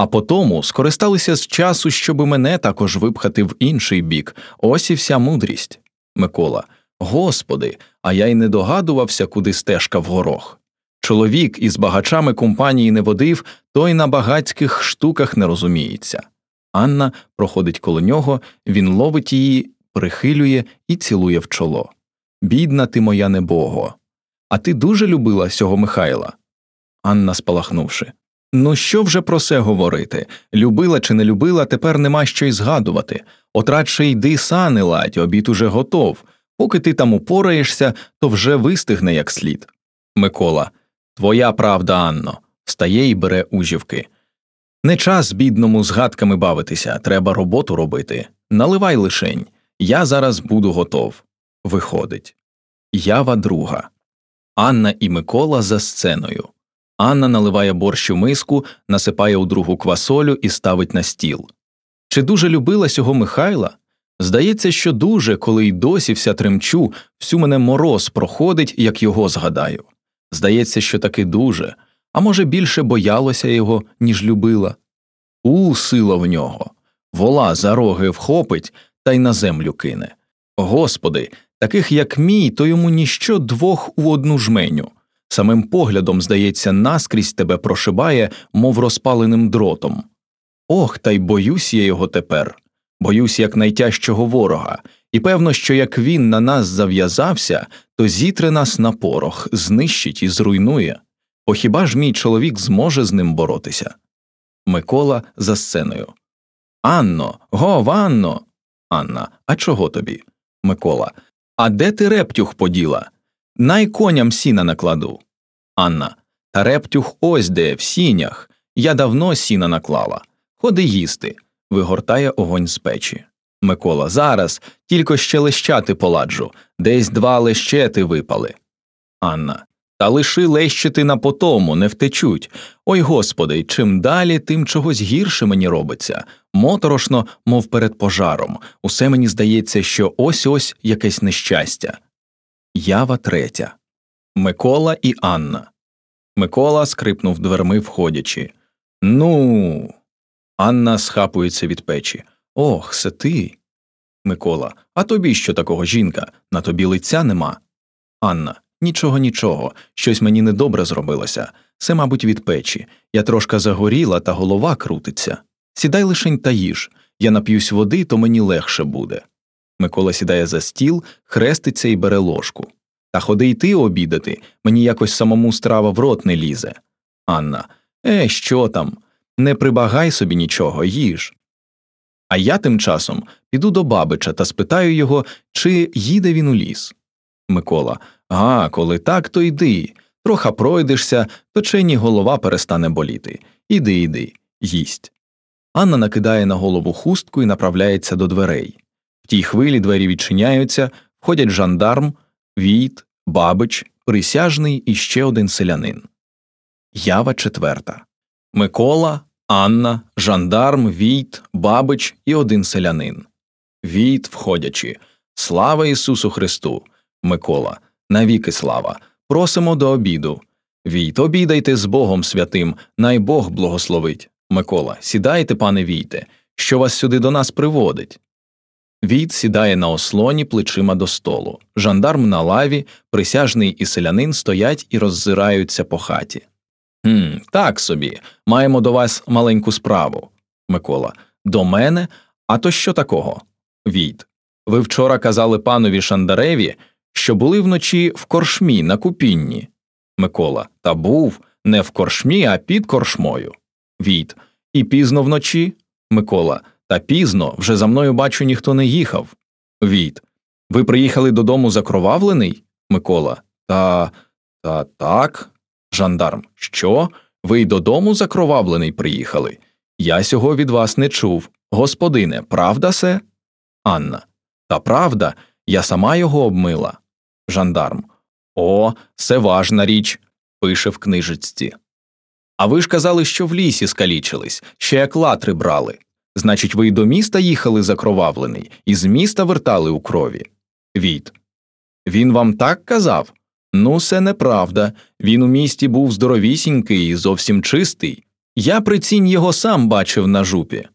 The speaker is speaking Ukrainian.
А потому скористалися з часу, щоб мене також випхати в інший бік. Ось і вся мудрість. Микола. Господи, а я й не догадувався, куди стежка в горох. Чоловік із багачами компанії не водив, той на багацьких штуках не розуміється. Анна проходить коло нього, він ловить її, прихилює і цілує в чоло. Бідна ти моя небого. А ти дуже любила сього Михайла? Анна спалахнувши. Ну, що вже про це говорити? Любила чи не любила, тепер нема що й згадувати. От радше йди сани ладь, обід уже готов. Поки ти там упораєшся, то вже вистигне як слід. Микола. Твоя правда, Анно, встає і бере ужівки. Не час бідному згадками бавитися, треба роботу робити. Наливай лишень. Я зараз буду готов. Виходить. Ява друга. Анна і Микола за сценою. Анна наливає борщ у миску, насипає у другу квасолю і ставить на стіл. Чи дуже любила сього Михайла? Здається, що дуже, коли й досі вся тремчу, всю мене мороз проходить, як його згадаю. Здається, що таки дуже, а може, більше боялося його, ніж любила. У, сила в нього. Вола за роги вхопить та й на землю кине. Господи, таких, як мій, то йому ніщо двох у одну жменю. Самим поглядом, здається, наскрізь тебе прошибає, мов розпаленим дротом. Ох, та й боюсь я його тепер, боюсь як найтяжчого ворога, і певно, що як він на нас зав'язався, то зітре нас на порох, знищить і зруйнує. Бо хіба ж мій чоловік зможе з ним боротися? Микола за сценою. Анно, гов, Анно. Анна, а чого тобі? Микола. А де ти рептюх поділа? Най коням сіна накладу. Анна. Та рептюх ось де, в сінях. Я давно сіна наклала. Ходи їсти. Вигортає огонь з печі. Микола. Зараз тільки ще лещати поладжу. Десь два лещети випали. Анна. Та лиши лещити на потому, не втечуть. Ой господи, чим далі, тим чогось гірше мені робиться. Моторошно, мов перед пожаром. Усе мені здається, що ось ось якесь нещастя. Ява третя. Микола і Анна. Микола скрипнув дверми, входячи. Ну. Анна схапується від печі. Ох, це ти. Микола. А тобі що такого жінка? На тобі лиця нема. Анна. Нічого, нічого, щось мені недобре зробилося. Це, мабуть, від печі. Я трошка загоріла, та голова крутиться. Сідай лишень та їж. Я нап'юсь води, то мені легше буде. Микола сідає за стіл, хреститься і бере ложку. Та ходи й ти обідати, мені якось самому страва в рот не лізе. Анна. Е, що там? Не прибагай собі нічого, їж. А я тим часом піду до бабича та спитаю його, чи їде він у ліс. Микола. А, коли так, то йди. Троха пройдешся, то чені голова перестане боліти. Іди, іди, їсть. Анна накидає на голову хустку і направляється до дверей. Тій хвилі двері відчиняються, входять жандарм, війт, бабич, присяжний і ще один селянин. Ява четверта. Микола, Анна, жандарм, війт, бабич і один селянин. Війт, входячи. Слава Ісусу Христу! Микола. Навіки слава. Просимо до обіду. Війт, обідайте з Богом святим, най Бог благословить. Микола. Сідайте, пане Війте, що вас сюди до нас приводить. Війт сідає на ослоні плечима до столу. Жандарм на лаві, присяжний і селянин стоять і роззираються по хаті. «Хм, Так собі. Маємо до вас маленьку справу. Микола. До мене? А то що такого? Війт. Ви вчора казали панові Шандареві, що були вночі в коршмі на купінні. Микола. Та був не в коршмі, а під коршмою. Війт. І пізно вночі. Микола. Та пізно вже за мною бачу, ніхто не їхав. Війт. Ви приїхали додому закровавлений? Микола. Та. Та так. Жандарм. Що? Ви й додому закровавлений приїхали? Я сього від вас не чув. Господине, правда се? Анна. Та правда, я сама його обмила. Жандарм. О, це важна річ. пише в книжечці. А ви ж казали, що в лісі скалічились, ще як латри брали. Значить, ви й до міста їхали закровавлений, і з міста вертали у крові. Віт. Він вам так казав? Ну, це неправда. Він у місті був здоровісінький і зовсім чистий. Я прицінь його сам бачив на жупі.